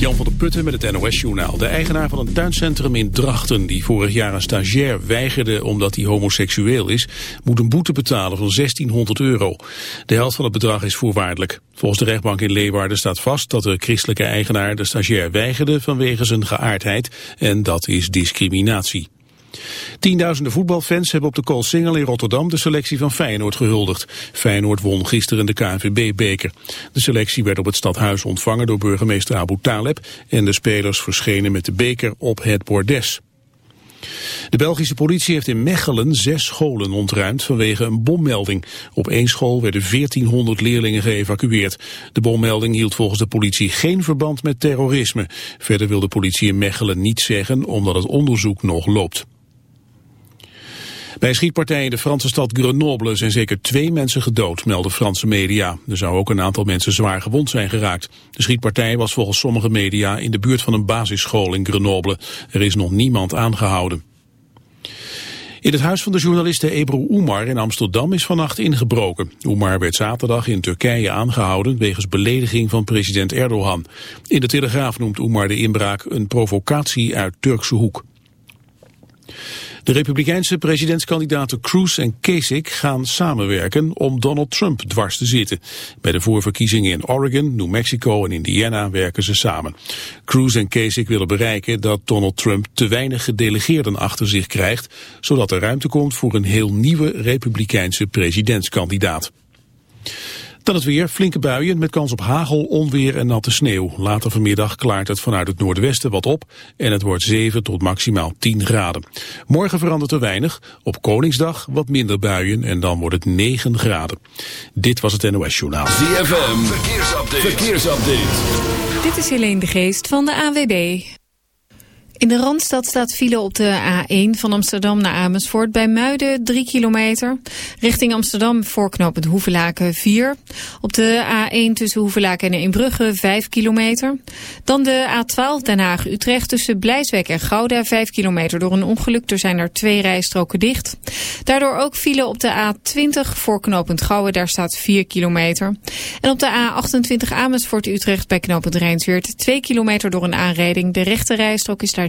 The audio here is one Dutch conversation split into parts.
Jan van der Putten met het NOS-journaal. De eigenaar van een tuincentrum in Drachten... die vorig jaar een stagiair weigerde omdat hij homoseksueel is... moet een boete betalen van 1600 euro. De helft van het bedrag is voorwaardelijk. Volgens de rechtbank in Leeuwarden staat vast dat de christelijke eigenaar... de stagiair weigerde vanwege zijn geaardheid. En dat is discriminatie. Tienduizenden voetbalfans hebben op de Koolsingel in Rotterdam de selectie van Feyenoord gehuldigd. Feyenoord won gisteren de KNVB-beker. De selectie werd op het stadhuis ontvangen door burgemeester Abu Taleb en de spelers verschenen met de beker op het bordes. De Belgische politie heeft in Mechelen zes scholen ontruimd vanwege een bommelding. Op één school werden 1400 leerlingen geëvacueerd. De bommelding hield volgens de politie geen verband met terrorisme. Verder wil de politie in Mechelen niet zeggen omdat het onderzoek nog loopt. Bij schietpartij in de Franse stad Grenoble zijn zeker twee mensen gedood, melden Franse media. Er zou ook een aantal mensen zwaar gewond zijn geraakt. De schietpartij was volgens sommige media in de buurt van een basisschool in Grenoble. Er is nog niemand aangehouden. In het huis van de journaliste Ebru Umar in Amsterdam is vannacht ingebroken. Umar werd zaterdag in Turkije aangehouden wegens belediging van president Erdogan. In de Telegraaf noemt Umar de inbraak een provocatie uit Turkse hoek. De republikeinse presidentskandidaten Cruz en Kasich gaan samenwerken om Donald Trump dwars te zitten. Bij de voorverkiezingen in Oregon, New Mexico en Indiana werken ze samen. Cruz en Kasich willen bereiken dat Donald Trump te weinig gedelegeerden achter zich krijgt, zodat er ruimte komt voor een heel nieuwe republikeinse presidentskandidaat. Dan het weer, flinke buien met kans op hagel, onweer en natte sneeuw. Later vanmiddag klaart het vanuit het noordwesten wat op en het wordt 7 tot maximaal 10 graden. Morgen verandert er weinig, op Koningsdag wat minder buien en dan wordt het 9 graden. Dit was het NOS Journaal. ZFM, verkeersupdate. verkeersupdate. Dit is Helene de Geest van de AWB. In de Randstad staat file op de A1 van Amsterdam naar Amersfoort. Bij Muiden 3 kilometer. Richting Amsterdam voorknopend Hoevelaken 4. Op de A1 tussen Hoevelaken en Eembrugge 5 kilometer. Dan de A12 Den Haag-Utrecht tussen Blijswijk en Gouda 5 kilometer. Door een ongeluk er zijn er twee rijstroken dicht. Daardoor ook file op de A20 voorknopend Gouwen. Daar staat 4 kilometer. En op de A28 Amersfoort-Utrecht bij knooppunt Rijnsweert 2 kilometer door een aanrijding. De rechte rijstrook is daar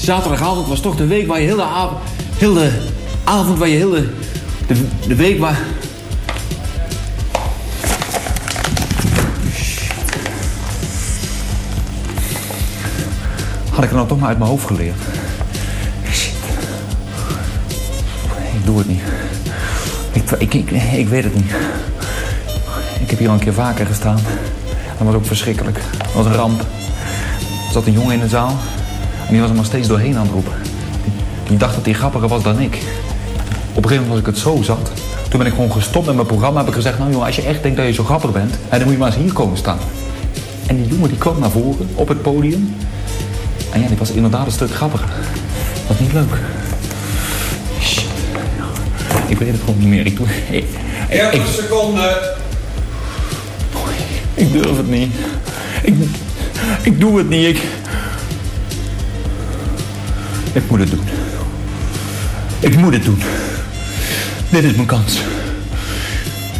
Zaterdagavond was toch de week waar je heel de avond... Heel de avond waar je heel de... De, week waar... Had ik er nou toch maar uit mijn hoofd geleerd. Shit. Ik doe het niet. Ik, ik, ik, ik weet het niet. Ik heb hier al een keer vaker gestaan. Dat was ook verschrikkelijk. Dat was een ramp. Er zat een jongen in de zaal. Die was er maar steeds doorheen aan het roepen. Die, die dacht dat hij grappiger was dan ik. Op een gegeven moment was ik het zo zat. Toen ben ik gewoon gestopt met mijn programma. Heb ik gezegd, nou jongen, als je echt denkt dat je zo grappig bent... dan moet je maar eens hier komen staan. En die jongen die kwam naar voren op het podium. En ja, die was inderdaad een stuk grappiger. Dat is niet leuk. Shit. Ik weet het gewoon niet meer. Ik doe... Ik, ik, ik, seconden. ik durf het niet. Ik, ik doe het niet. Ik, ik moet het doen. Ik moet het doen. Dit is mijn kans.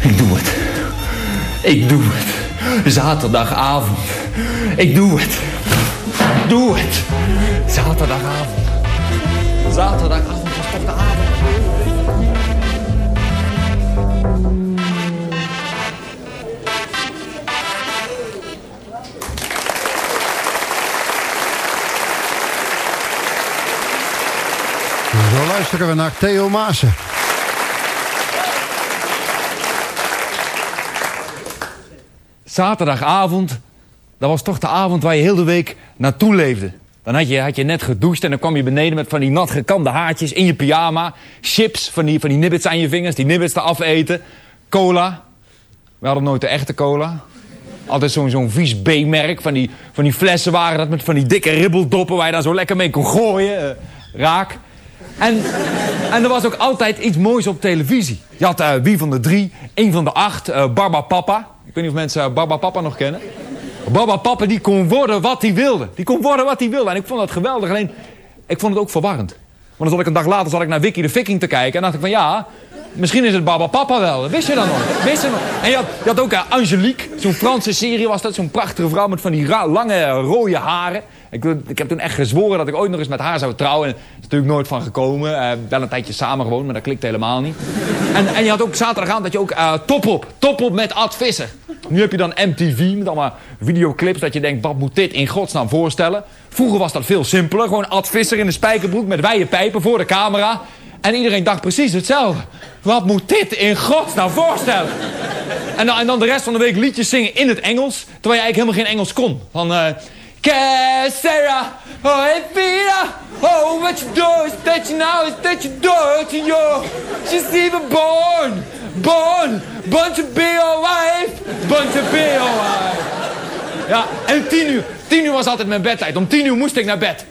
Ik doe het. Ik doe het. Zaterdagavond. Ik doe het. Doe het. Zaterdagavond. Zaterdagavond was toch de avond. Luisteren we naar Theo Maassen. zaterdagavond, dat was toch de avond waar je heel de week naartoe leefde. Dan had je, had je net gedoucht en dan kwam je beneden met van die nat gekamde haartjes in je pyjama. Chips, van die, van die nibbits aan je vingers, die nibbits te afeten. Cola. We hadden nooit de echte cola. Altijd zo'n zo'n vies B-merk. Van die, van die flessen waren dat met van die dikke ribbeldoppen... waar je daar zo lekker mee kon gooien. eh, raak. En, en er was ook altijd iets moois op televisie. Je had eh, Wie van de Drie, één van de acht, eh Barba Papa. Ik weet niet of mensen eh, Barba Papa nog kennen. Baba Papa die kon worden wat hij wilde. Die kon worden wat hij wilde. En ik vond dat geweldig. Alleen, ik vond het ook verwarrend. Want dan zat ik een dag later zat ik naar Wiki de Viking te kijken. En dacht ik van ja, misschien is het Baba Papa wel. Dat wist je dan nog. Wist je nog. En je had, ook uh, Angelique. Zo'n Franse serie was dat. Zo'n prachtige vrouw met van die lange rode haren. Ik, ik heb toen echt gezworen dat ik ooit nog eens met haar zou trouwen. En dat is natuurlijk nooit van gekomen. Eh, wel een tijdje samen gewoond, maar dat klikt helemaal niet. En, en je had ook zaterdagavond dat je ook eh top op. Top op met Ad Visser. Nu heb je dan MTV met allemaal videoclips dat je denkt, wat moet dit in godsnaam voorstellen? Vroeger was dat veel simpeler. Gewoon Ad Visser in een spijkerbroek met wijde pijpen voor de camera. En iedereen dacht precies hetzelfde. Wat moet dit in godsnaam voorstellen? En dan, en dan de rest van de week liedjes zingen in het Engels. Terwijl je eigenlijk helemaal geen Engels kon. Van... eh "Que Sarah, oh Peter, oh what you do is that you now is that you do it to you. She's even born, born, born to be your wife, born to be your wife. Ja, en tien uur, tien uur was altijd mijn bedtijd. Om tien uur moest ik naar bed.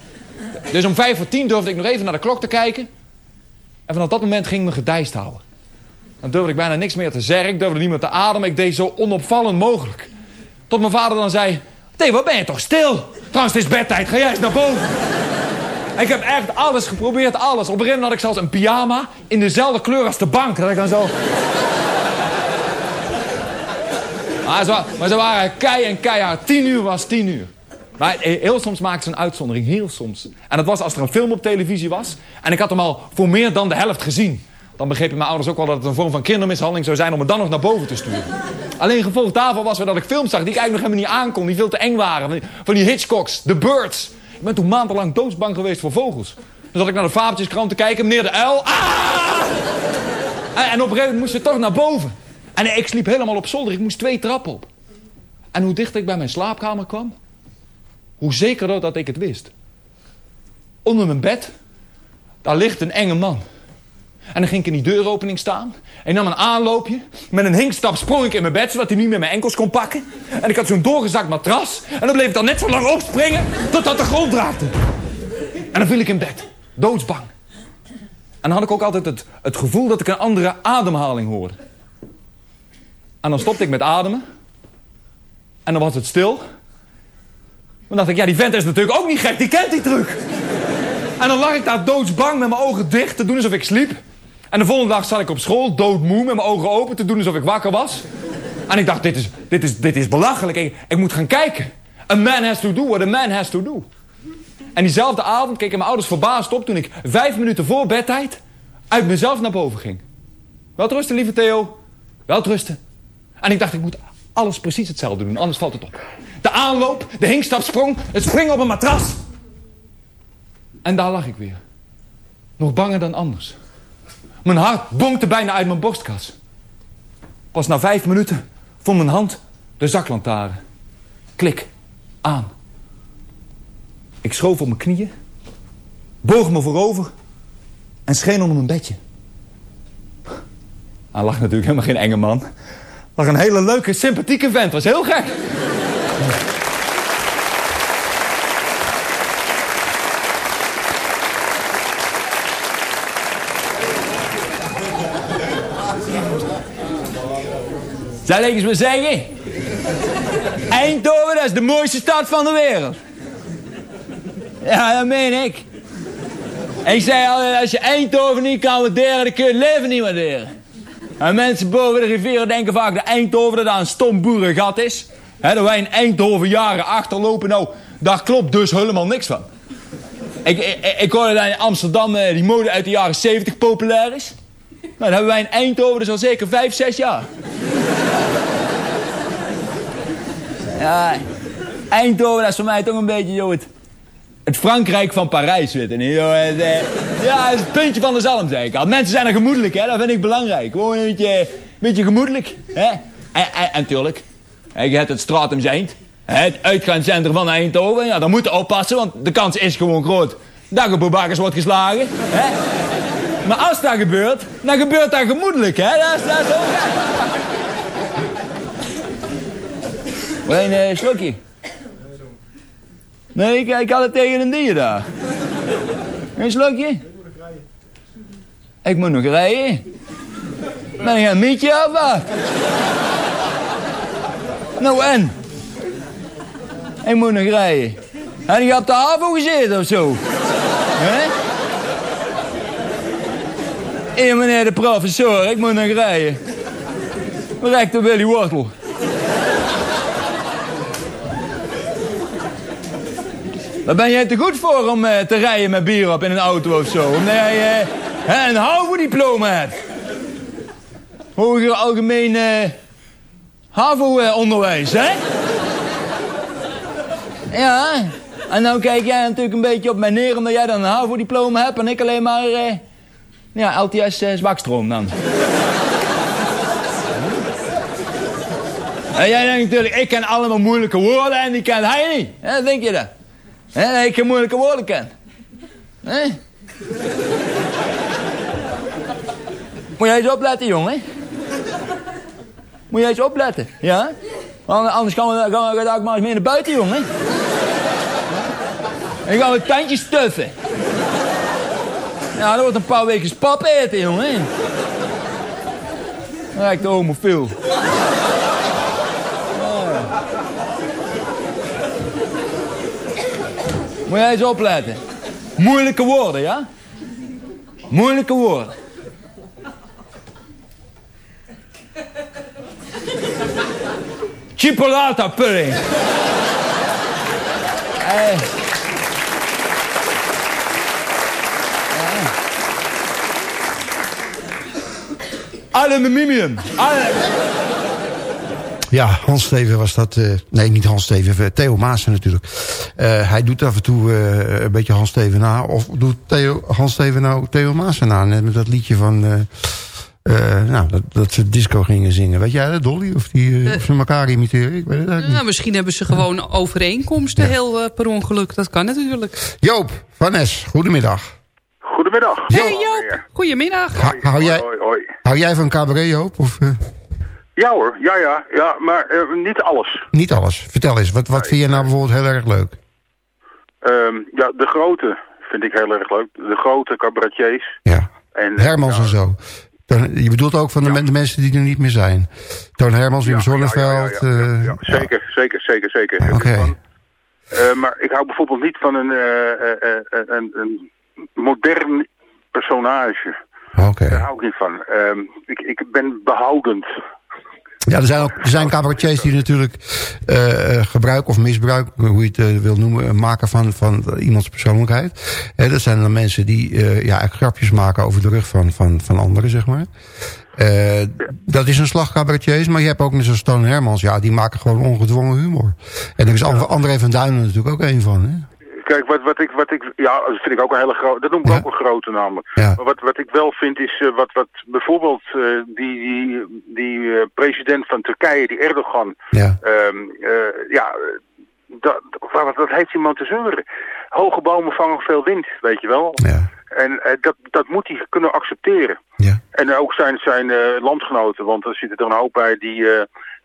Dus om vijf voor tien durfde ik nog even naar de klok te kijken. En vanaf dat moment ging ik me gedijst houden. Dan durfde ik bijna niks meer te zeggen. Ik durfde niet meer te ademen. Ik deed zo onopvallend mogelijk. Tot mijn vader dan zei... Theo, wat ben je toch stil? Trouwens, het is bedtijd. Ga jij eens naar boven. En ik heb echt alles geprobeerd. Alles. Op een gegeven had ik zelfs een pyjama... in dezelfde kleur als de bank. Dat ik dan zo... Maar ze, wa- maar ze waren kei en keihard. Tien uur was tien uur. Maar heel soms maakten ze een uitzondering. Heel soms. En dat was als er een film op televisie was. En ik had hem al voor meer dan de helft gezien. Dan begrepen mijn ouders ook wel dat het een vorm van kindermishandeling zou zijn... om me dan nog naar boven te sturen. Alleen gevolg daarvan was dat ik films zag... die ik eigenlijk nog helemaal niet aankon. Die veel te eng waren. Van die, Hitchcocks, The Birds. Ik ben toen maandenlang doodsbang geweest voor vogels. Dan zat ik naar de fabeltjeskrant te kijken. Meneer de uil. Ah! En, op een gegeven moment moest je toch naar boven. En ik sliep helemaal op zolder. Ik moest twee trappen op. En hoe dichter ik bij mijn slaapkamer kwam... hoe zekerder dat ik het wist. Onder mijn bed, daar ligt een enge man. En dan ging ik in die deuropening staan. En nam een aanloopje. Met een hinkstap sprong ik in mijn bed, zodat hij niet meer mijn enkels kon pakken. En ik had zo'n doorgezakt matras. En dan bleef ik dan net zo lang opspringen, totdat de grond raakte. En dan viel ik in bed, doodsbang. En dan had ik ook altijd het, het gevoel dat ik een andere ademhaling hoorde. En dan stopte ik met ademen. En dan was het stil. Dan dacht ik, ja, die vent is natuurlijk ook niet gek. Die kent die truc. En dan lag ik daar doodsbang met mijn ogen dicht te doen alsof ik sliep. En de volgende dag zat ik op school, doodmoe, met mijn ogen open te doen alsof ik wakker was. En ik dacht, dit is, dit is, dit is belachelijk. Ik, moet gaan kijken. A man has to do what a man has to do. En diezelfde avond keken mijn ouders verbaasd op toen ik vijf minuten voor bedtijd uit mezelf naar boven ging. Welterusten, lieve Theo. Welterusten. En ik dacht, ik moet alles precies hetzelfde doen, anders valt het op. De aanloop, de hinkstapsprong, het springen op een matras. En daar lag ik weer. Nog banger dan anders. Mijn hart bonkte bijna uit mijn borstkas. Pas na vijf minuten vond mijn hand de zaklantaarn. Klik. Aan. Ik schoof op mijn knieën. Boog me voorover. En scheen onder mijn bedje. Hij lag natuurlijk helemaal geen enge man. lag een hele leuke, sympathieke vent. Was heel gek. Zal ik eens maar zeggen? Eindhoven, dat is de mooiste stad van de wereld. Ja, dat meen ik. Ik zei altijd, als je Eindhoven niet kan waarderen, dan kun je het leven niet waarderen. En mensen boven de rivieren denken vaak dat Eindhoven dat een stom boerengat is. Hè, dat wij in Eindhoven jaren achterlopen. Nou, daar klopt dus helemaal niks van. Ik, ik, ik hoorde dat in Amsterdam eh, die mode uit de jaren 70 populair is. Nou, dat hebben wij in Eindhoven dus al zeker 5, 6 jaar. Ja, Eindhoven, dat is voor mij toch een beetje, joh, het, het Frankrijk van Parijs, weet eh, ja, het is puntje van de zalm, zeg ik al. Mensen zijn er gemoedelijk, hè, dat vind ik belangrijk. Gewoon een beetje, een beetje gemoedelijk, hè. En, en, en tuurlijk, je hebt het Stratum Zijnd, hè, het uitgaanscentrum van Eindhoven. Ja, daar moet je oppassen, want de kans is gewoon groot dat je boebakkers wordt geslagen, hè. Maar als dat gebeurt, dan gebeurt dat gemoedelijk, hè. Dat is, dat is ook... Je een eh, slokje? Nee, ik, ik had het tegen een dier daar. Een slokje? Ik moet nog rijden. Ben ik een mietje of wat? Nou en? Ik moet nog rijden. En je op de haven gezeten of zo? Hè? Hier meneer de professor, ik moet nog rijden. Rector Willy Wortel. Daar ben jij te goed voor om eh, te rijden met bier op in een auto of zo. Omdat jij eh, een HAVO-diploma hebt. Hoger algemeen eh, HAVO-onderwijs, hè? Ja, en nou kijk jij natuurlijk een beetje op mij neer... omdat jij dan een HAVO-diploma hebt en ik alleen maar... ja, LTS eh, zwakstroom dan. En jij denkt natuurlijk, ik ken allemaal moeilijke woorden en die kent hij niet. Hè, denk je dat? Dat ik geen moeilijke woorden ken. Hè? Moet jij eens opletten, jongen. Moet jij eens opletten, ja? Anders gaan we, gaan we, maar eens mee naar buiten, jongen. En gaan we tandjes stuffen. Ja, dat wordt een paar weken pap eten, jongen. Rijkt de homofiel. Moet jij eens opletten. Moeilijke woorden, ja? Moeilijke woorden. Chipolata pudding. Eh. Aluminium. Alle- Ja, Hans Steven was dat. eh, nee, niet Hans Steven, eh, Theo Maassen natuurlijk. Eh, hij doet af en toe eh, een beetje Hans Steven na. Of doet Theo, Hans Steven nou Theo Maassen na? Net met dat liedje van... eh, eh, nou, dat, dat ze disco gingen zingen. Weet jij dat, Dolly? Of, die, of ze elkaar imiteren? Ik weet het eigenlijk niet. Nou, misschien hebben ze gewoon overeenkomsten heel per ongeluk. Dat kan natuurlijk. Joop van Nes, goedemiddag. Goedemiddag. Hey Joop, goedemiddag. Ha- hou, jij, Hoi, hoi. Hou jij van cabaret, Joop? Of eh, Ja hoor, ja ja, ja maar eh, niet alles. niet alles? Vertel eens, wat, wat vind je nou bijvoorbeeld heel erg leuk? Ehm, ja, de grote vind ik heel erg leuk. De grote cabaretiers. Ja. En, Hermans ja, en zo. Dan- je bedoelt ook van de, men- de mensen die er niet meer zijn. Toon Hermans, Wim ja, Zonneveld. eh, zeker, zeker, zeker, zeker. Oké. Eh, maar ik hou bijvoorbeeld niet van een, eh, eh, eh, een, een modern personage. Oké. Daar hou ik niet van. Ehm, ik, ik ben behoudend. Ja, er zijn ook er zijn cabaretiers die natuurlijk eh, gebruik of misbruik, hoe je het eh, wil noemen, maken van, van iemands persoonlijkheid. Hè, dat zijn dan mensen die ja, grapjes maken over de rug van, van, van anderen, zeg maar. Dat is een slag cabaretiers, maar je hebt ook net zoals Toon Hermans, ja, die maken gewoon ongedwongen humor. En er is An- André van Duinen natuurlijk ook een van, hè? Kijk, wat, wat ik, wat ik, ja, dat vind ik ook een hele grote, dat noem ik ook een grote namelijk. Ja. Maar wat, wat ik wel vind is, eh, wat, wat bijvoorbeeld eh, die, die, die eh, president van Turkije, die Erdogan, Ja. ehm, eh, ja, dat, wat, wat heeft iemand te zeuren? Hoge bomen vangen veel wind, weet je wel. Ja. En dat, dat moet hij kunnen accepteren. Ja. En ook zijn, zijn landgenoten, want er zitten er een hoop bij die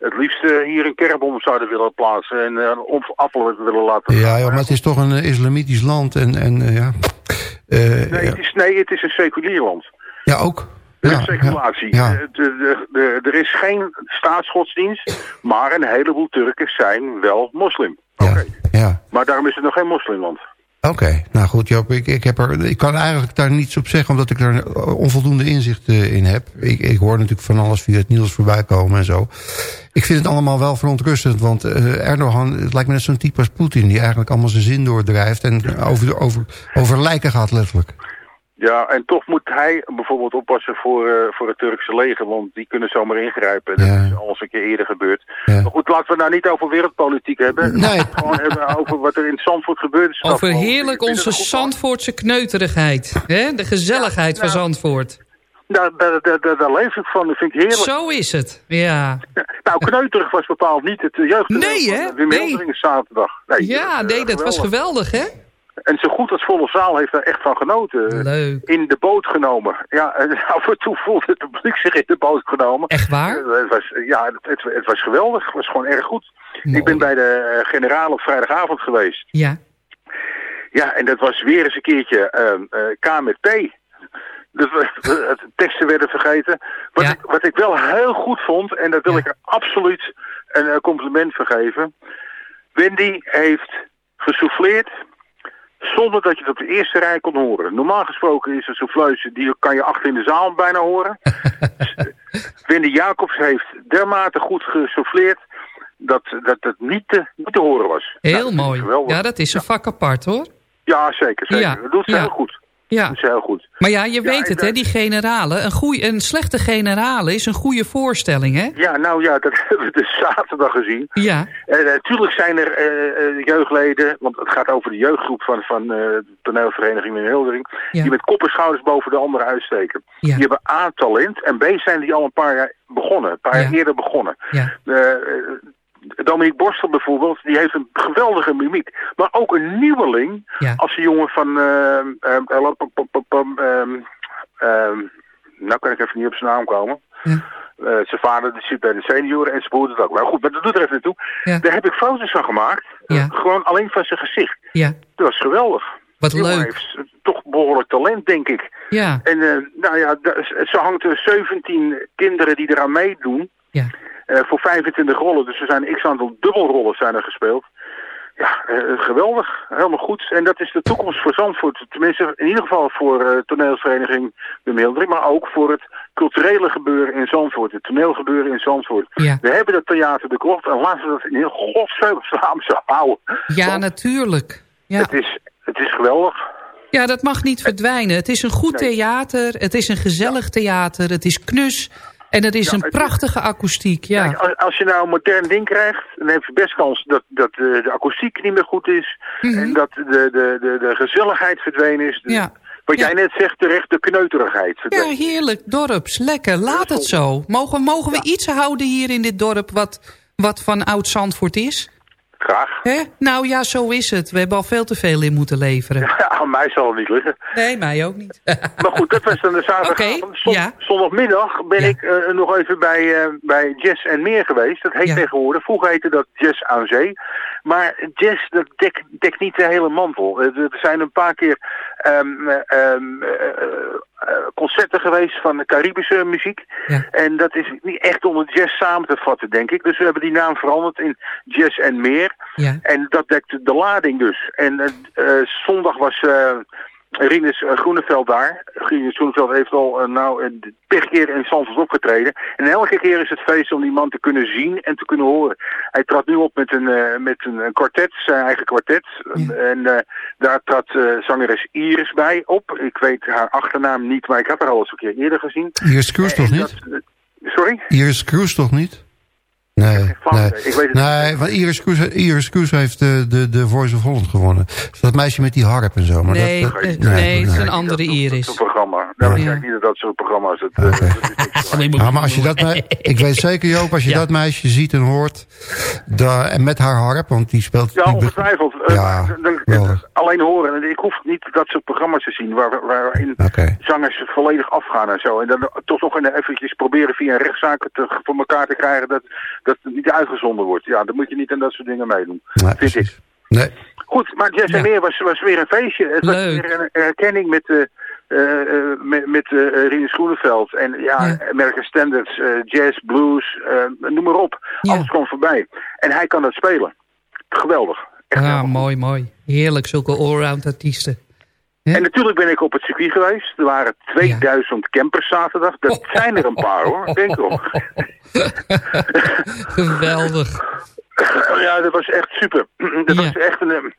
het liefst eh, hier een kerbom zouden willen plaatsen en uh, een appel willen laten Ja, joh, maar het is toch een eh, islamitisch land en, en eh, ja... Eh, Nee, ja. het is, nee, het is een seculier land. ja, ook. Ja, ja, ja. Eh, de- de- de- er is geen staatsgodsdienst, maar een heleboel Turken zijn wel moslim. Oké. ja. Maar daarom is het nog geen moslimland. Oké, nou goed Joop, ik, ik, heb er, ik kan eigenlijk daar niets op zeggen... omdat ik er onvoldoende inzicht eh, in heb. Ik, ik hoor natuurlijk van alles via het nieuws voorbij komen en zo. Ik vind het allemaal wel verontrustend, want eh, Erdogan... het lijkt me net zo'n type als Poetin... die eigenlijk allemaal zijn zin doordrijft... en over, over, over lijken gaat letterlijk. Ja, en toch moet hij bijvoorbeeld oppassen voor, eh, voor het Turkse leger, want die kunnen zomaar ingrijpen. Dat is al eens een keer eerder gebeurd. Ja. Maar goed, laten we het nou niet over wereldpolitiek hebben. Nee. Laten we het gewoon hebben over wat er in Zandvoort gebeurt. is Over heerlijk onze. Zandvoortse kneuterigheid. hè? De gezelligheid van Zandvoort. Daar, daar, daar, daar, daar leef ik van, dat vind ik heerlijk. Zo is het, ja. Nou, kneuterig was bepaald niet het jeugd. Nee, hè? De Nee. Wim zaterdag. Nee, Ja, eh, nee, dat was geweldig, hè? En zo goed als volle zaal heeft daar echt van genoten. Leuk. In de boot genomen. Ja, af en toe voelde het publiek zich in de boot genomen. Echt waar? Eh, Het was, ja, het, was geweldig. Het was gewoon erg goed. Ik ben bij de eh, generaal op vrijdagavond geweest. Ja. Ja, en dat was weer eens een keertje ehm, eh, K met P. Dus het teksten werden vergeten. Wat, ik, wat ik wel heel goed vond, en dat wil ik er absoluut een compliment voor geven. Wendy heeft gesouffleerd zonder dat je het op de eerste rij kon horen. Normaal gesproken is een souffleuse, die kan je achter in de zaal bijna horen. Wendy Jacobs heeft dermate goed gesouffleerd dat dat het niet te, niet te horen was. Nou, Heel dat ik mooi. Ja, dat is een vak apart, hoor. Ja, zeker. zeker. Ja, Dat doet ze ja. heel goed. Ja. Dat ze heel goed. Maar ja, je weet het, hè, eh, die generalen. Een, goeie, een slechte generale is een goede voorstelling, hè? Ja, nou ja, dat hebben we dus zaterdag gezien. Ja. En natuurlijk zijn er eh, eh, jeugdleden, want het gaat over de jeugdgroep van, van eh, de toneelvereniging in Hildering, Ja. die met kop en schouders boven de anderen uitsteken. Ja. Die hebben A, talent, en B, zijn die al een paar jaar begonnen, een paar jaar eerder begonnen. Ja. Eh, eh, Dominique Borstel bijvoorbeeld, die heeft een geweldige mimiek. Maar ook een nieuweling, Ja. als een jongen van... ehm, ehm, ehm, ehm, nou kan ik even niet op zijn naam komen. Eh, zijn vader die zit bij de senioren en zijn broer het ook. Maar goed, maar dat doet er even naartoe. Ja. Daar heb ik foto's van gemaakt. Ja. Eh, gewoon alleen van zijn gezicht. Ja. Dat was geweldig. Wat Die leuk. heeft eh, toch behoorlijk talent, denk ik. Ja. En eh, nou ja, ze hangt er 17 kinderen die eraan meedoen. Ja. Eh, voor 25 rollen. Dus er zijn x aantal dubbelrollen zijn er gespeeld. Ja, eh, geweldig. Helemaal goed. En dat is de toekomst voor Zandvoort. Tenminste, in ieder geval voor eh toneelvereniging De Mildering. Maar ook voor het culturele gebeuren in Zandvoort. Het toneelgebeuren in Zandvoort. Ja. We hebben dat theater de klopt. En laten we dat in heel godsnaam zo houden. Ja, natuurlijk. Ja. Het, is, het is geweldig. ja, dat mag niet verdwijnen. Het is een goed theater. Het is een gezellig theater. Het is knus. En het is een prachtige akoestiek. Ja. Kijk, als, je nou een modern ding krijgt, dan heb je best kans dat, dat eh, de akoestiek niet meer goed is. En dat de, de, de, de gezelligheid verdwenen is. De- Mhm. Ja. Wat jij net zegt terecht, de kneuterigheid Ja, heerlijk. Dorps. Lekker. Laat het zo. Mogen, mogen we iets houden hier in dit dorp wat, wat van Oud-Zandvoort is? Graag. Hè? Nou ja, zo is het. We hebben al veel te veel in moeten leveren. Ja, aan mij zal het niet liggen. Nee, mij ook niet. Maar goed, dat was dan de zaterdagavond. Zon- ja. Zondagmiddag ben ik eh, nog even bij, eh, bij Jazz en Meer geweest. Dat heet Ja. tegenwoordig. Vroeger heette dat Jazz aan Zee. Maar jazz, dat dekt dekt niet de hele mantel. Eh, Er zijn een paar keer eh, concerten geweest van de Caribische muziek. Ja. En dat is niet echt onder jazz samen te vatten, denk ik. Dus we hebben die naam veranderd in Jazz en Meer. Ja. En dat dekt de lading dus. En eh, zondag was Rinus eh, Groeneveld daar. Rinus Groeneveld heeft al uh, nou een per keer in Zandvoort opgetreden. En elke keer is het feest om die man te kunnen zien en te kunnen horen. Hij trad nu op met een, uh, met een, kwartet, zijn eigen kwartet. Ja. En uh, daar trad zangeres Iris bij op. Ik weet haar achternaam niet, maar ik had haar al eens een keer eerder gezien. Iris Kroes toch niet? Dat, sorry? Iris Kroes toch niet? Nee, nee. Ik weet het nee want Iris Kroes, Iris heeft de, de, de Voice of Holland gewonnen. Dat meisje met die harp en zo. Maar nee, dat, dat- eh, nee, het is een andere Iris. Zo'n programma. Nou, ik kijk niet dat dat soort programma's... Het, eh, dat is. Ja, maar als je dat, me- ik weet zeker Joop, als je Ja. dat meisje ziet en hoort, da, en met haar harp, want die speelt... Ja, die- ongetwijfeld. Eh, Ja, alleen horen. En Ik hoef niet dat soort programma's te zien waar, waarin Oké. zangers volledig afgaan en zo. En dan toch nog een- eventjes proberen via een rechtszaak eh, voor elkaar te krijgen dat, dat het niet uitgezonden wordt. Ja, dan moet je niet aan dat soort dingen meedoen. Nee, vind ik. Nee, Goed, maar Jess en Ja. Meer was, was weer een feestje. Het was Leuk. weer een herkenning met, eh eh, eh, met, met eh, Rinus Groeneveld. En ja, Ja. American Standards, eh, jazz, blues, eh, noem maar op. Ja. Alles komt voorbij. En hij kan dat spelen. Geweldig. Echt goed. mooi, mooi. Heerlijk, zulke allround artiesten. Hè? En natuurlijk ben ik op het circuit geweest. Er waren 2000 campers zaterdag. Dat zijn er een paar hoor, denk ik. Geweldig. Ja, dat was echt super. Dat Ja. was echt een,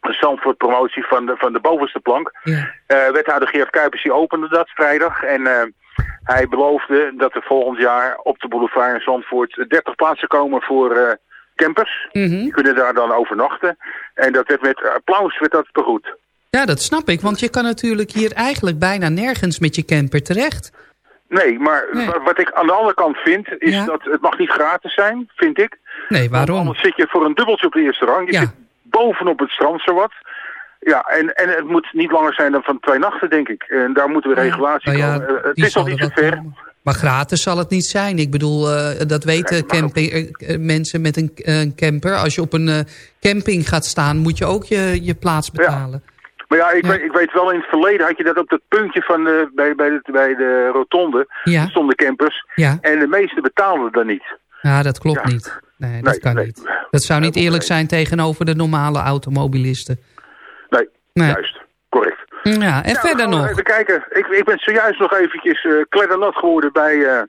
Zandvoort promotie van de, van de bovenste plank. Ja. Eh, wethouder Geert Kuipers die opende dat vrijdag. En eh, hij beloofde dat er volgend jaar op de boulevard in Zandvoort 30 plaatsen komen voor eh, campers. Mhm. Die kunnen daar dan overnachten. En dat werd met applaus werd dat vergoed. Ja, dat snap ik, want je kan natuurlijk hier eigenlijk bijna nergens met je camper terecht. Nee, maar Nee. wat ik aan de andere kant vind, is Ja. dat het mag niet gratis zijn, vind ik. Nee, Want waarom? Anders zit je voor een dubbeltje op de eerste rang. Je Ja. zit bovenop het strand zowat. Ja, en, en het moet niet langer zijn dan van twee nachten, denk ik. En daar moeten we regulatie Nou ja, komen. Eh, het is zal niet zo ver. komen. Maar gratis zal het niet zijn. Ik bedoel, eh, dat weten camping, eh, mensen met een, camper. Als je op een camping gaat staan, moet je ook je, je plaats betalen. Maar ja, ik, Ja. Weet, ik weet wel, in het verleden had je dat op dat puntje van de, bij, bij, de, bij de rotonde. Ja. stonden campers. Ja, En de meesten betaalden dan niet. ja dat klopt Ja. niet. Nee, dat Nee, kan nee. niet. Dat zou niet eerlijk zijn tegenover de normale automobilisten. Nee, Nee. juist. Correct. Ja, en Ja, verder nog. Even kijken. Ik, ik ben zojuist nog eventjes eh kleddernat geworden bij eh,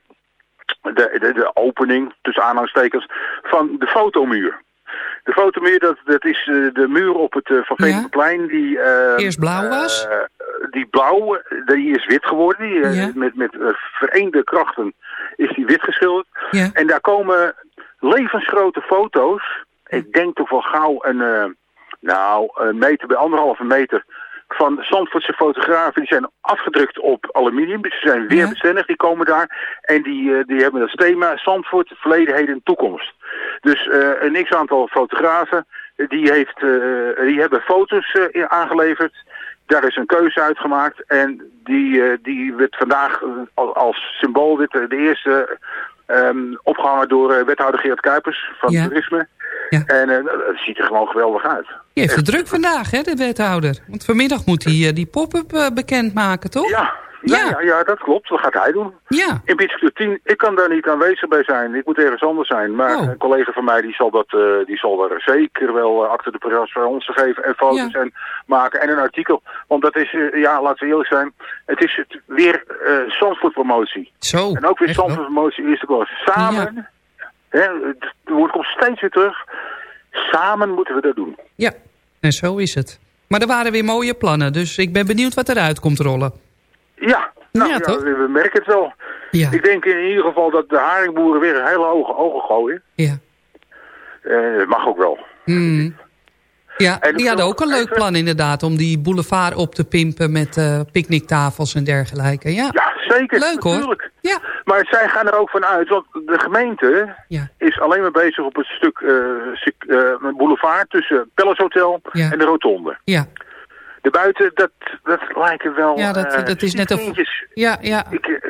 de, de, de opening, tussen aanhalingstekens, van de fotomuur. De fotomuur, dat, dat is eh, de muur op het uh, Van Ja. Venemaplein die... eh, Eerst blauw was? eh, die blauw, die is wit geworden. Die, eh, Ja. Met, met eh, vereende krachten is die wit geschilderd. Ja. En daar komen levensgrote foto's. Ik denk toch wel gauw een, eh, nou, een meter bij anderhalve meter van Zandvoortse fotografen. Die zijn afgedrukt op aluminium. Dus ze zijn weerbestendig. Die komen daar. En die, eh, die hebben dat thema Zandvoort, verleden, heden en toekomst. Dus eh, een x-aantal fotografen. eh, Die, heeft, die hebben foto's aangeleverd. Daar is een keuze uitgemaakt. En die, die werd vandaag al- als symbool eh, de eerste ehm, opgehangen door wethouder Geert Kuipers van Ja. Toerisme. Ja. En eh, het ziet er gewoon geweldig uit. Die heeft het druk vandaag, hè, de wethouder. Want vanmiddag moet hij eh, die pop-up eh, bekendmaken, toch? Ja, ja, Ja. dat klopt. Dat gaat hij doen. Ja. In Beach 10, ik kan daar niet aanwezig bij zijn. Ik moet ergens anders zijn. Maar Oh. een collega van mij die zal, dat, die zal daar zeker wel achter de pras bij ons geven. En foto's Ja. en maken en een artikel. Want dat is, ja, laten we eerlijk zijn. Het is het weer eh Zandvoort promotie. Zo. En ook weer. Zandvoort promotie eerste klas. Samen, het woord komt steeds weer terug. Samen moeten we dat doen. Ja, en zo is het. Maar er waren weer mooie plannen, dus ik ben benieuwd wat eruit komt rollen. Ja, nou, Ja, we, merken het wel. Ja, Ik denk in ieder geval dat de haringboeren weer een hele hoge ogen gooien. ja. Eh, dat mag ook wel. Hmm. Ja, En die hadden ook een leuk plan inderdaad... om die boulevard op te pimpen met eh picknicktafels en dergelijke. Ja, Ja, zeker. leuk hoor. natuurlijk. Ja, Maar zij gaan er ook van uit, want de gemeente ja, is alleen maar bezig op het stuk eh, boulevard tussen Palace Hotel Ja. en de Rotonde. ja. De buiten, dat, dat lijken wel Ja, dat- eh, dat is net een- stiefkindjes. Ja, ja, Ik, eh,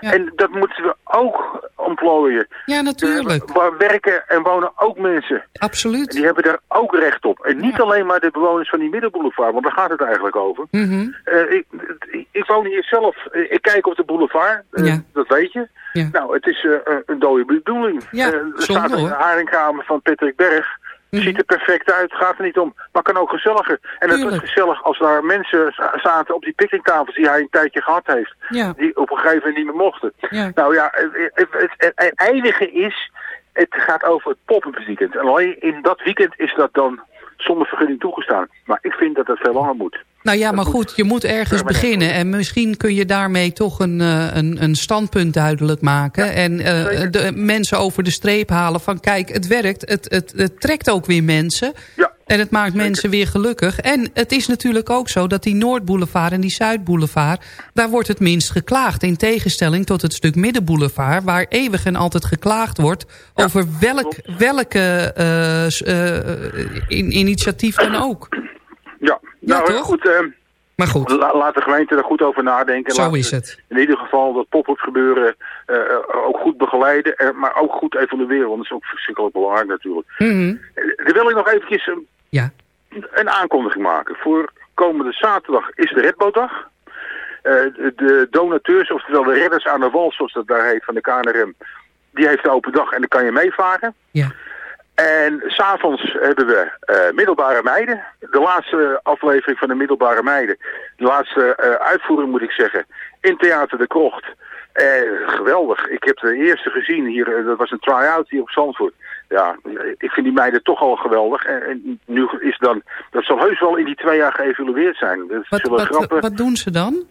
Ja. En dat moeten we ook ontplooien. ja natuurlijk. Eh, waar werken en wonen ook mensen. En Absoluut. die hebben daar ook recht op. En niet alleen maar de bewoners van die middenboulevard, want daar gaat het eigenlijk over. Mhm. Eh, ik, ik, ik woon hier zelf. Ik kijk op de boulevard. Ja. Dat weet je. Ja. Nou, het is een dode bedoeling. Ja, er staat een haringkamer van Patrick Berg. Mhm. Ziet er perfect uit, gaat er niet om. Maar kan ook gezelliger. En het is gezellig als daar mensen za- zaten op die picknicktafels die hij een tijdje gehad heeft. Ja, Die op een gegeven moment niet meer mochten. ja. Nou ja, het, het, het, het- het eindige is, het gaat over het pop-up weekend. En alleen in dat weekend is dat dan zonder vergunning toegestaan. Maar ik vind dat dat veel langer moet. Nou ja, maar goed, je moet ergens beginnen. En misschien kun je daarmee toch een, eh, een, een standpunt duidelijk maken. en uh, de mensen over de streep halen van kijk, het werkt. Het, het, het trekt ook weer mensen. Ja. En het maakt mensen weer gelukkig. En het is natuurlijk ook zo dat die Noordboulevard en die Zuidboulevard... daar wordt het minst geklaagd. In tegenstelling tot het stuk Middenboulevard... waar eeuwig en altijd geklaagd wordt... over welk, welke uh, in, initiatief dan ook. Ja, nou toch? goed. eh, maar goed. La- laat de gemeente er goed over nadenken. Zo Laat, is het. In ieder geval dat pop-up gebeuren eh, eh, ook goed begeleiden, maar ook goed evalueren. Want dat is ook verschrikkelijk belangrijk natuurlijk. Mhm. Dan wil ik nog eventjes een, Ja. een aankondiging maken. Voor komende zaterdag is de Redbootdag. De, de donateurs, oftewel de redders aan de wal, zoals dat daar heet, van de KNRM, die heeft de open dag en dan kan je meevaren. Ja. En s'avonds hebben we eh, Middelbare Meiden. De laatste aflevering van de Middelbare Meiden. De laatste eh, uitvoering moet ik zeggen. In Theater de Krocht. Eh, geweldig. Ik heb de eerste gezien hier. dat was een try-out hier op Zandvoort. Ja, ik vind die meiden toch al geweldig. En, en nu is dan... Dat zal heus wel in die twee jaar geëvalueerd zijn. Dat Wat, zullen wat, grappen... wat doen ze dan?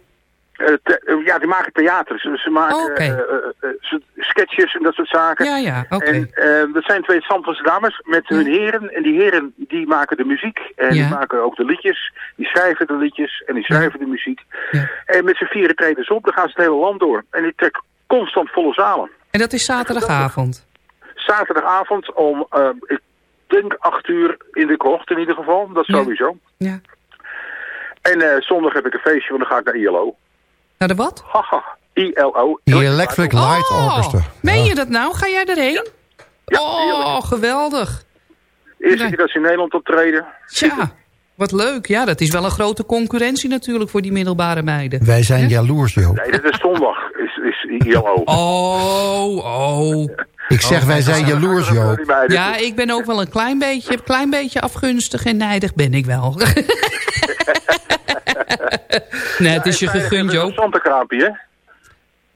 Eh, eh, ja, die maken theater. Ze, ze maken Oh, eh, sketches en dat soort zaken. Ja, ja, oké. En dat zijn twee Zandvoortse dames met hun heren. En die heren die maken de muziek. En Ja. die maken ook de liedjes. Die schrijven de liedjes en die schrijven de muziek. En met z'n vieren treden ze op. Dan gaan ze het hele land door. En die trekt constant volle zalen. En dat is zaterdagavond. Zaterdagavond om, ik denk acht uur in de krocht in ieder geval. Dat sowieso. Ja. En zondag heb ik een feestje, want dan ga ik naar ILO. Naar de wat? Haha, ILO. Die Electric Light Orchestra. Meen je dat nou? Ga jij erheen? oh, geweldig. Eerste keer dat ze in Nederland optreden. Tja, wat leuk. Ja, dat is wel een grote concurrentie natuurlijk voor die middelbare meiden. Wij zijn jaloers, joh. Nee, dat is zondag. Is, is ILO. Oh, oh. Ik zeg, wij zijn jaloers, joh. Ja, ik ben ook wel een klein beetje, klein beetje afgunstig en nijdig ben ik wel. nee, het is je gegund, Joop. Santekraampie, hè?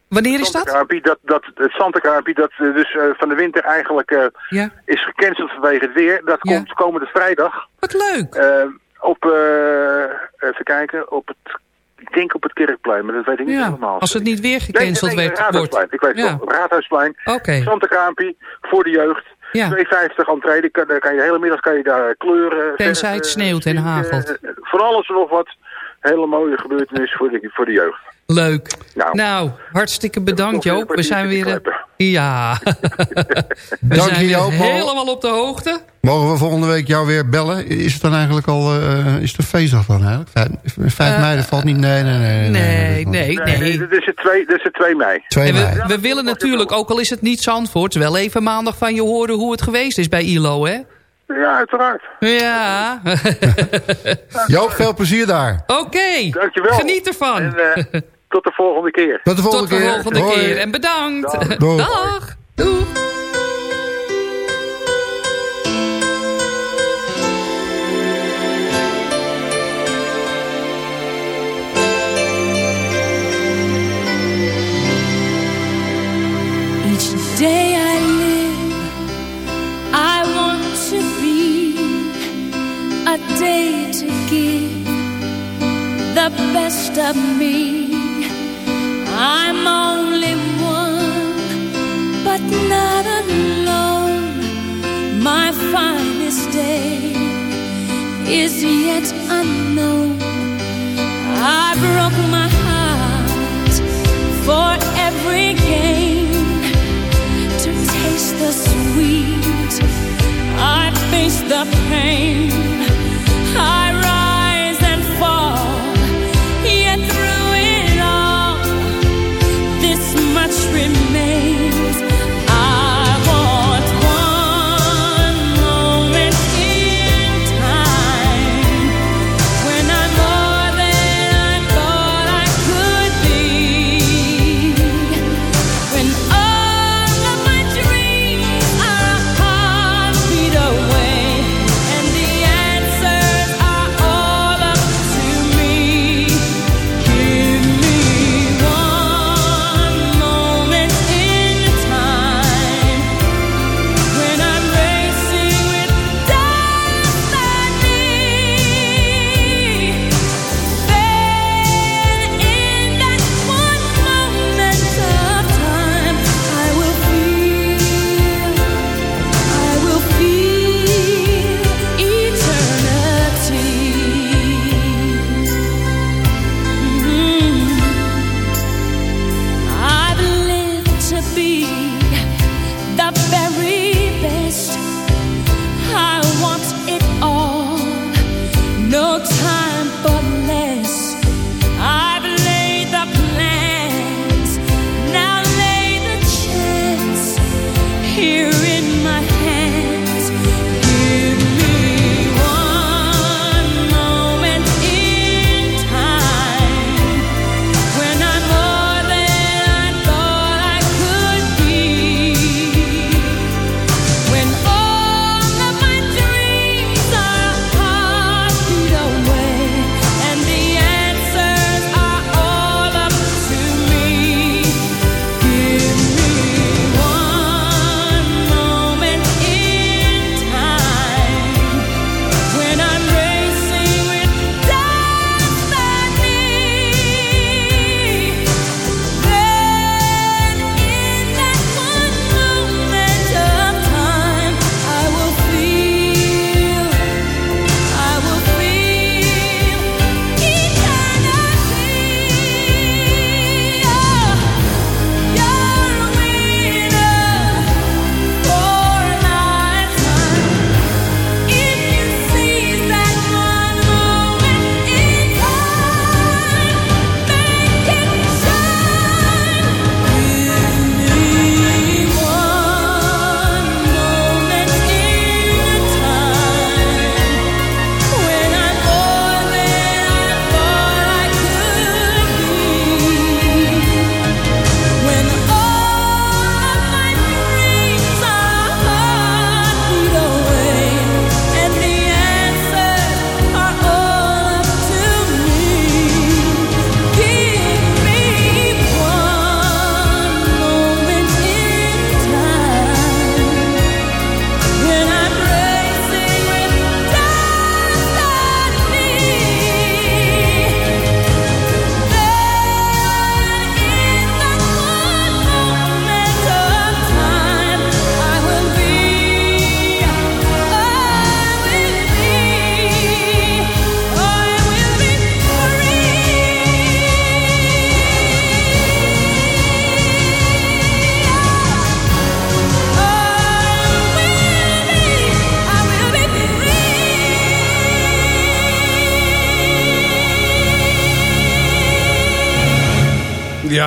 Wanneer is dat? Dat, dat het Santekraampie dat eh, dus eh, van de winter eigenlijk eh, Ja. is gecanceld vanwege het weer. Dat Ja. komt komende vrijdag. Wat leuk. Op, even kijken, op het, ik denk op het Kerkplein, maar dat weet ik niet Ja, helemaal. als het niet weer gecanceld nee, nee, werd, Raadhuisplein. Ik weet het wel. Raadhuisplein. Oké. Santekraampie voor de jeugd. Ja. 2,50 entree. Dan kan, je de hele middag kan je daar kleuren. Tenzij het sneeuwt en hagelt. Van alles en nog wat. Hele mooie gebeurtenis voor de, voor de jeugd. Leuk. Nou. Nou, hartstikke bedankt Joop. We zijn weer... eh, Ja. We Dank zijn Joop. helemaal op de hoogte. Mogen we volgende week jou weer bellen? Is het dan eigenlijk al... eh, is het een feestdag dan eigenlijk? Vijf, vijf Eh, mei, dat valt niet... Nee, nee, nee. Nee, nee, Nee, nee. dit is het 2 dit is het 2 mei. 2 En mei. we, we willen natuurlijk, ook al is het niet Zandvoort... wel even maandag van je horen hoe het geweest is bij ILO, hè? Ja, uiteraard. Ja. Joop, veel plezier daar. Oké. Dankjewel. Geniet ervan. En eh, tot de volgende keer. Tot de volgende Tot de keer. volgende Hoi. keer. En bedankt. Doeg. Dag. Doeg. Each day I day to give the best of me. I'm only one, but not alone. My finest day is yet unknown. I broke my heart for every gain to taste the sweet. I face the pain.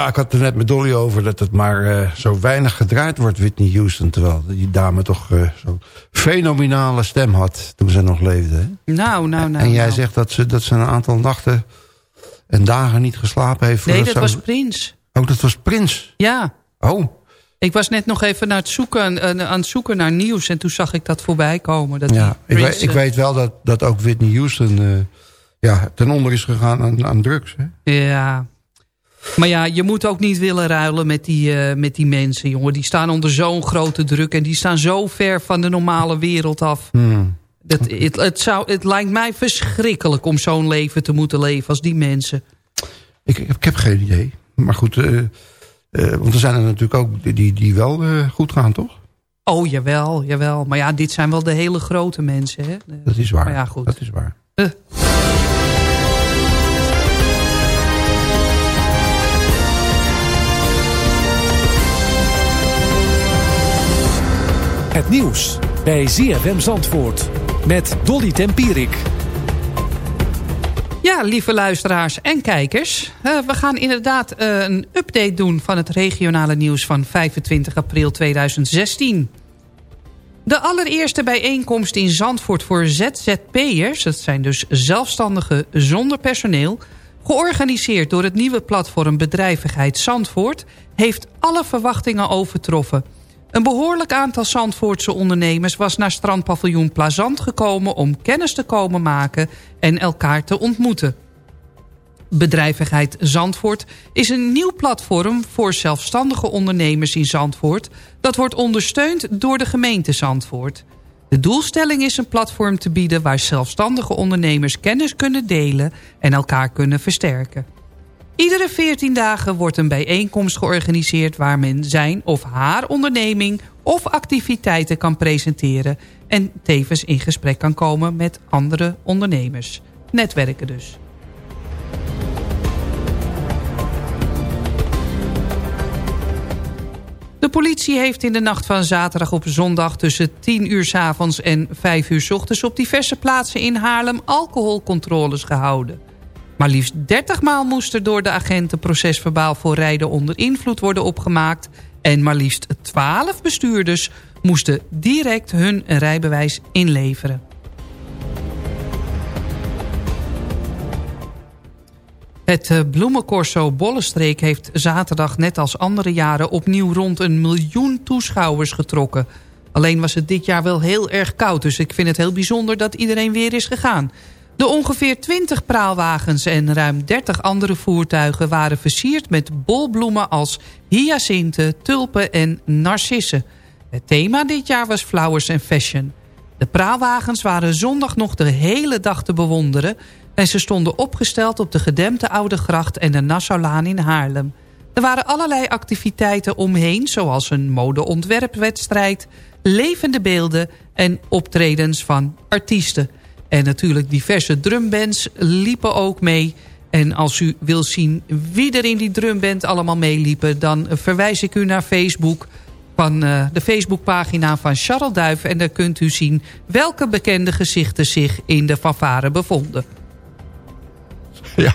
Ja, ik had er net met Dolly over dat het maar eh, zo weinig gedraaid wordt, Whitney Houston. Terwijl die dame toch uh, zo'n fenomenale stem had toen ze nog leefde. Hè? Nou, nou, nou. En jij nou. zegt dat ze, dat ze een aantal nachten en dagen niet geslapen heeft. Nee, dat zo... was Prins. Oh, dat was Prins? Ja. Oh. Ik was net nog even naar het zoeken, aan het zoeken naar nieuws. En toen zag ik dat voorbij komen. Dat ja, ik, weet, ik weet wel dat, dat ook Whitney Houston uh, ja, ten onder is gegaan aan, aan drugs. Hè? Ja. Maar ja, je moet ook niet willen ruilen met die, uh, met die mensen, jongen. Die staan onder zo'n grote druk. En die staan zo ver van de normale wereld af. Hmm. Dat, het, het, zou, het lijkt mij verschrikkelijk om zo'n leven te moeten leven als die mensen. Ik, ik, heb geen idee. Maar goed, uh, uh, want er zijn er natuurlijk ook die, die wel goed gaan, toch? Oh, jawel, jawel. Maar ja, dit zijn wel de hele grote mensen, hè? Dat is waar. Maar ja, goed. Dat is waar. Het nieuws bij ZFM Zandvoort met Dolly Tempierik. Ja, lieve luisteraars en kijkers. Uh, we gaan inderdaad uh, een update doen van het regionale nieuws van 25 april 2016. De allereerste bijeenkomst in Zandvoort voor ZZP'ers... dat zijn dus zelfstandigen zonder personeel... georganiseerd door het nieuwe platform Bedrijvigheid Zandvoort... heeft alle verwachtingen overtroffen... Een behoorlijk aantal Zandvoortse ondernemers was naar strandpaviljoen Plazant gekomen om kennis te komen maken en elkaar te ontmoeten. Bedrijvigheid Zandvoort is een nieuw platform voor zelfstandige ondernemers in Zandvoort... dat wordt ondersteund door de gemeente Zandvoort. De doelstelling is een platform te bieden waar zelfstandige ondernemers kennis kunnen delen en elkaar kunnen versterken. Iedere 14 dagen wordt een bijeenkomst georganiseerd... waar men zijn of haar onderneming of activiteiten kan presenteren... en tevens in gesprek kan komen met andere ondernemers. Netwerken dus. De politie heeft in de nacht van zaterdag op zondag... tussen 10 uur s avonds en 5 uur s ochtends... op diverse plaatsen in Haarlem alcoholcontroles gehouden. Maar liefst 30 maal moest er door de agenten procesverbaal voor rijden onder invloed worden opgemaakt. En maar liefst 12 bestuurders moesten direct hun rijbewijs inleveren. Het bloemencorso Bollestreek heeft zaterdag net als andere jaren opnieuw rond een miljoen toeschouwers getrokken. Alleen was het dit jaar wel heel erg koud, dus ik vind het heel bijzonder dat iedereen weer is gegaan. De ongeveer 20 praalwagens en ruim 30 andere voertuigen waren versierd met bolbloemen als hyacinten, tulpen en narcissen. Het thema dit jaar was Flowers and Fashion. De praalwagens waren zondag nog de hele dag te bewonderen... en ze stonden opgesteld op de gedempte Oude Gracht en de Nassaulaan in Haarlem. Er waren allerlei activiteiten omheen, zoals een modeontwerpwedstrijd... levende beelden en optredens van artiesten... En natuurlijk diverse drumbands liepen ook mee. En als u wil zien wie er in die drumband allemaal meeliepen... dan verwijs ik u naar Facebook van uh, de Facebookpagina van Charles Duif. En daar kunt u zien welke bekende gezichten zich in de fanfare bevonden. Ja,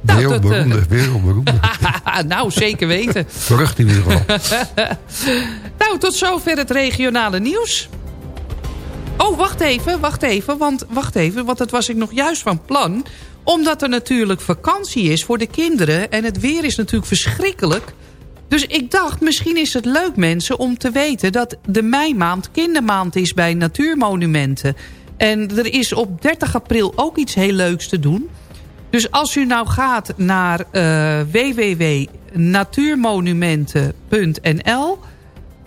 wereldberoemde, nou, wereldberoemde. nou, zeker weten. Berucht in ieder geval. nou, tot zover het regionale nieuws. Oh, wacht even, wacht even, want, wacht even, want dat was ik nog juist van plan. Omdat er natuurlijk vakantie is voor de kinderen en het weer is natuurlijk verschrikkelijk. Dus ik dacht, misschien is het leuk mensen om te weten dat de meimaand kindermaand is bij natuurmonumenten. En er is op 30 april ook iets heel leuks te doen. Dus als u nou gaat naar uh, www.natuurmonumenten.nl...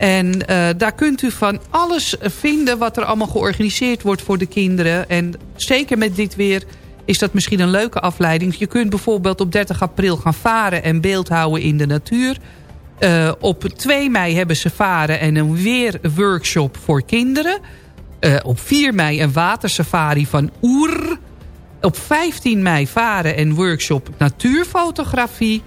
En uh, daar kunt u van alles vinden wat er allemaal georganiseerd wordt voor de kinderen. En zeker met dit weer is dat misschien een leuke afleiding. Je kunt bijvoorbeeld op 30 april gaan varen en beeldhouden in de natuur. Uh, op 2 mei hebben ze varen en een weerworkshop voor kinderen. Uh, op 4 mei een watersafari van Oer. Op 15 mei varen en workshop natuurfotografie.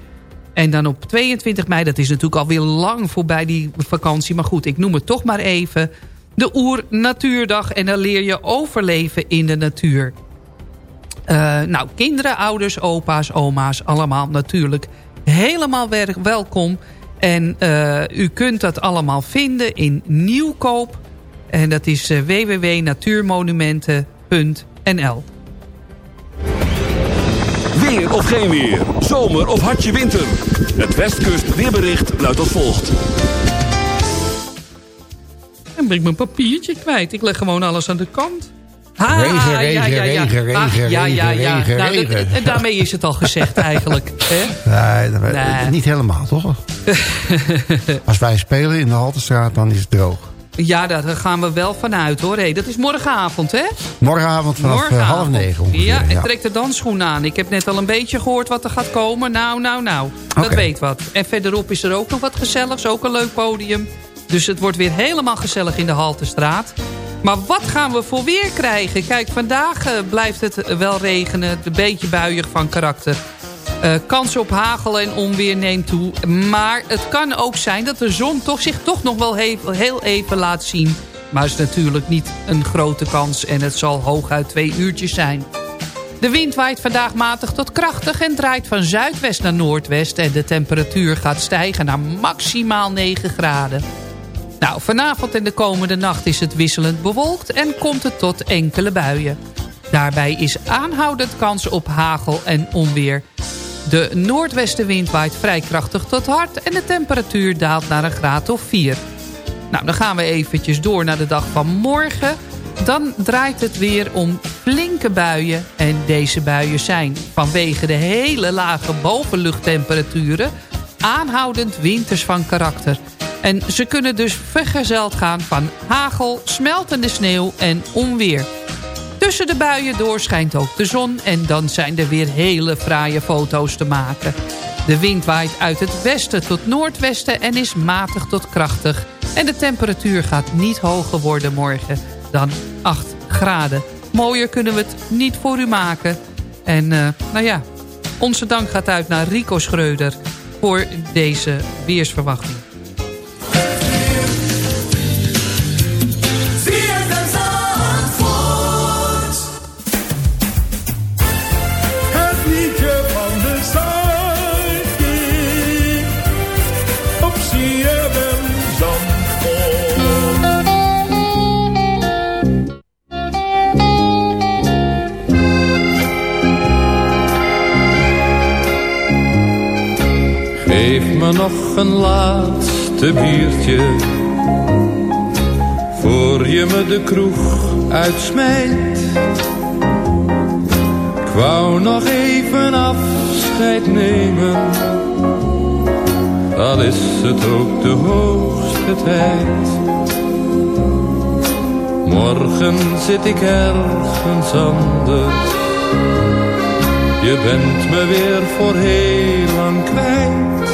En dan op 22 mei, dat is natuurlijk alweer lang voorbij die vakantie. Maar goed, ik noem het toch maar even. De Oer Natuurdag. En dan leer je overleven in de natuur. Uh, nou, kinderen, ouders, opa's, oma's, allemaal natuurlijk helemaal welkom. En uh, u kunt dat allemaal vinden in Nieuwkoop. En dat is uh, www.natuurmonumenten.nl Weer of geen weer, zomer of hartje winter. Het Westkust weerbericht luidt als volgt. Dan ben ik mijn papiertje kwijt. Ik leg gewoon alles aan de kant. Ah, regen, regen, ja, ja, ja. regen, regen, ja, ja, ja. regen, nou, regen. En daarmee is het al gezegd eigenlijk. Hè? Nee, dat, Nee. niet helemaal, toch? Als wij spelen in de Haltestraat, dan is het droog. Ja, daar gaan we wel vanuit hoor. Hey, dat is morgenavond, hè? Morgenavond vanaf eh, Morgenavond. half negen ongeveer. Ja, en trek de dansschoenen aan. Ik heb net al een beetje gehoord wat er gaat komen. Nou, nou, nou. Dat weet wat. En verderop is er ook nog wat gezelligs. Ook een leuk podium. Dus het wordt weer helemaal gezellig in de Haltestraat. Maar wat gaan we voor weer krijgen? Kijk, vandaag eh, blijft het wel regenen. Een beetje buiig van karakter. Eh, kans op hagel en onweer neemt toe. Maar het kan ook zijn dat de zon toch zich toch nog wel he- heel even laat zien. Maar is natuurlijk niet een grote kans en het zal hooguit twee uurtjes zijn. De wind waait vandaag matig tot krachtig en draait van zuidwest naar noordwest... en de temperatuur gaat stijgen naar maximaal 9 graden. Nou, vanavond en de komende nacht is het wisselend bewolkt... en komt het tot enkele buien. Daarbij is aanhoudend kans op hagel en onweer. De noordwestenwind waait vrij krachtig tot hard... en de temperatuur daalt naar een graad of 4. Nou, dan gaan we eventjes door naar de dag van morgen. Dan draait het weer om flinke buien. En deze buien zijn vanwege de hele lage bovenluchttemperaturen... aanhoudend winters van karakter. En ze kunnen dus vergezeld gaan van hagel, smeltende sneeuw en onweer. Tussen de buien door schijnt ook de zon en dan zijn er weer hele fraaie foto's te maken. De wind waait uit het westen tot noordwesten en is matig tot krachtig. En de temperatuur gaat niet hoger worden morgen dan 8 graden. Mooier kunnen we het niet voor u maken. En eh, nou ja, onze dank gaat uit naar Rico Schreuder voor deze weersverwachting. Me nog een laatste biertje. Voor je me de kroeg uitsmijt. Ik wou nog even afscheid nemen. Al is het ook de hoogste tijd. Morgen zit ik ergens anders. Je bent me weer voor heel lang kwijt.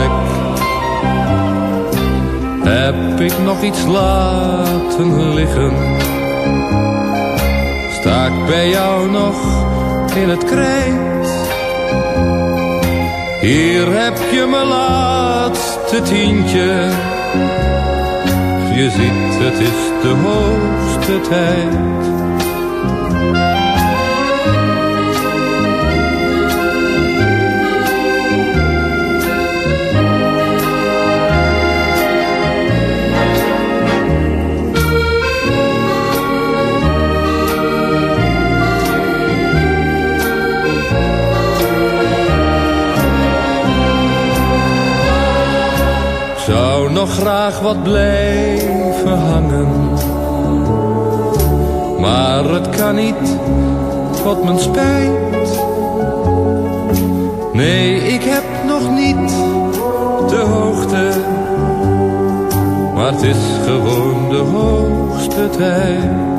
Heb ik nog iets laten liggen? Sta ik bij jou nog in het krijt? Hier heb je mijn laatste tientje. Je ziet, het is de hoogste tijd. Nog graag wat blijven hangen. Maar het kan niet, tot mijn spijt. Nee, ik heb nog niet de hoogte. Maar het is gewoon de hoogste tijd.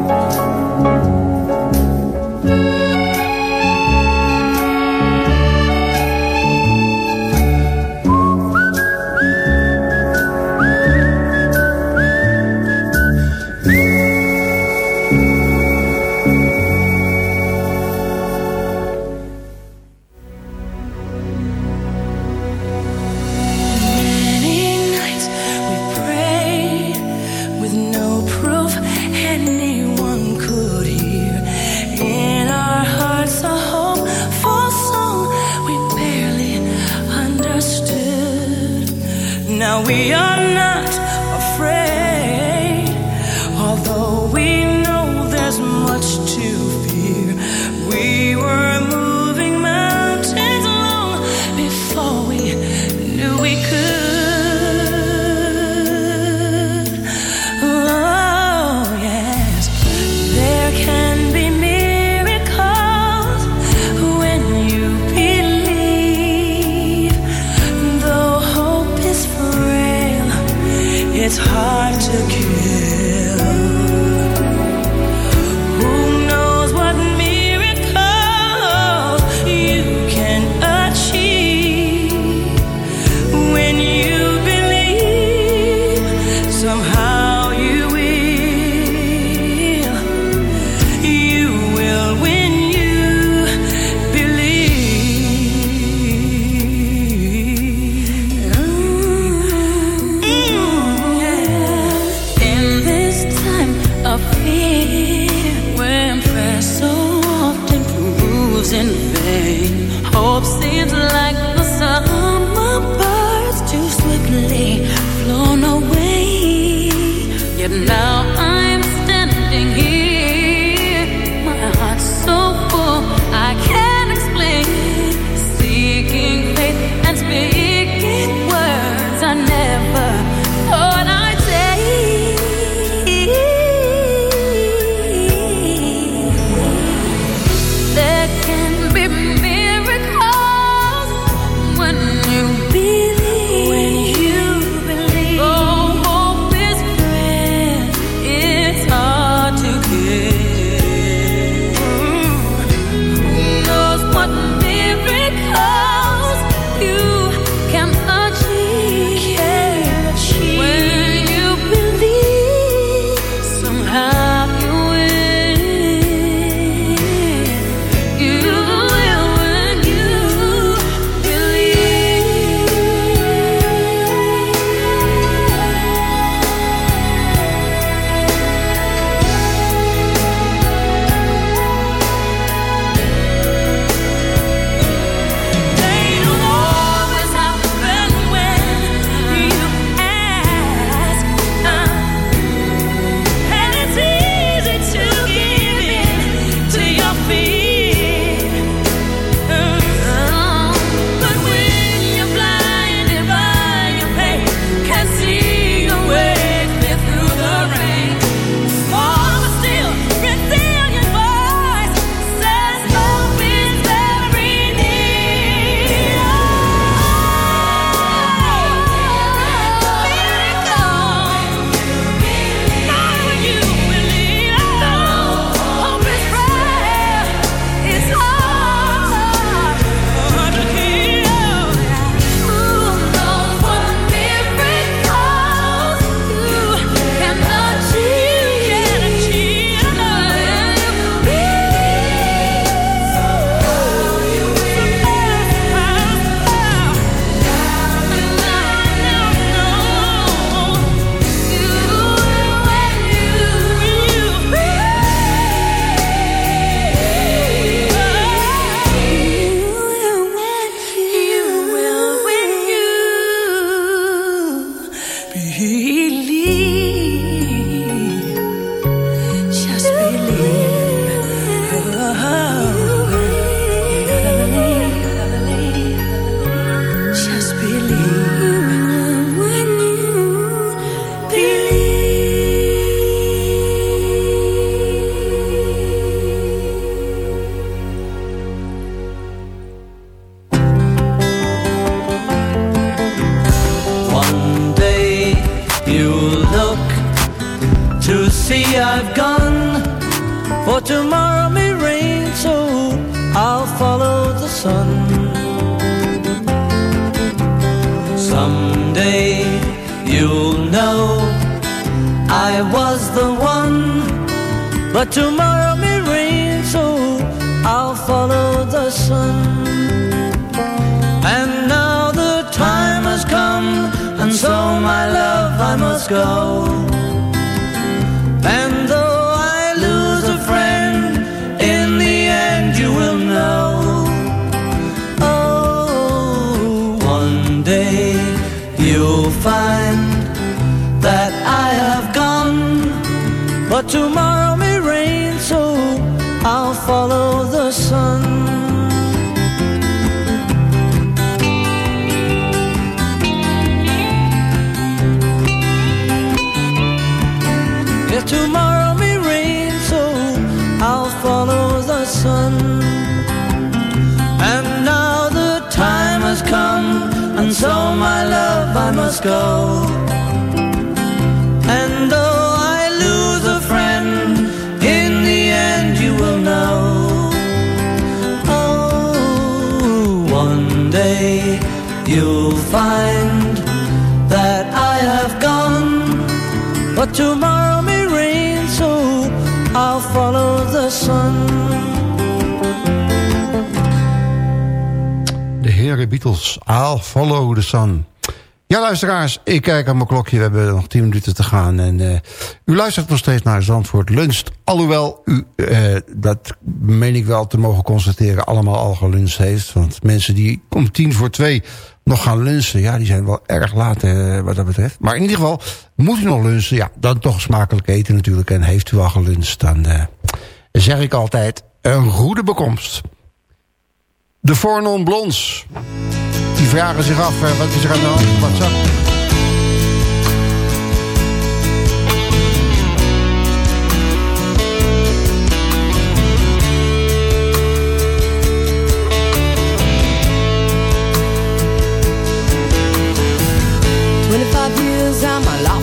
That I have gone, but tomorrow may rain, so I'll follow the sun. De heren Beatles, I'll follow the sun. Ja, luisteraars, ik kijk aan mijn klokje. We hebben nog 10 minuten te gaan. En uh, u luistert nog steeds naar Zandvoort Lunst. Alhoewel u, uh, dat meen ik wel te mogen constateren, allemaal al geluncht heeft. Want mensen die om tien voor twee nog gaan lunchen... ja, die zijn wel erg laat uh, wat dat betreft. Maar in ieder geval, moet u nog lunchen... ja, dan toch smakelijk eten natuurlijk. En heeft u al geluncht, dan zeg ik altijd... een goede bekomst. De Four Non Blondes. Die vragen zich af, uh, wat is er aan de hand? Wat?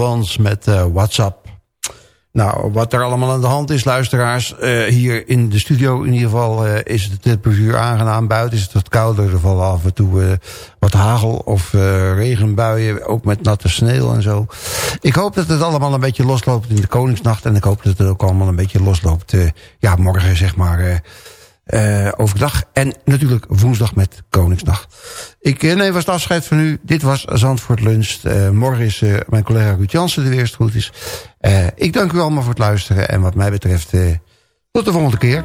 Lons met eh, WhatsApp. Nou, wat er allemaal aan de hand is, luisteraars. eh, hier in de studio in ieder geval eh, is het temperatuur aangenaam. Buiten is het wat kouder. Er vallen af en toe wat hagel of regenbuien. Ook met natte sneeuw en zo. Ik hoop dat het allemaal een beetje losloopt in de Koningsnacht. En ik hoop dat het ook allemaal een beetje losloopt. ja, morgen zeg maar... eh, overdag. En natuurlijk woensdag met Koningsnacht. Ik eh, neem vast afscheid van u. Dit was Zandvoort Lunch. Eh, morgen is eh, mijn collega Ruud Jansen er weer als het goed is. Ik dank u allemaal voor het luisteren. En wat mij betreft, tot de volgende keer.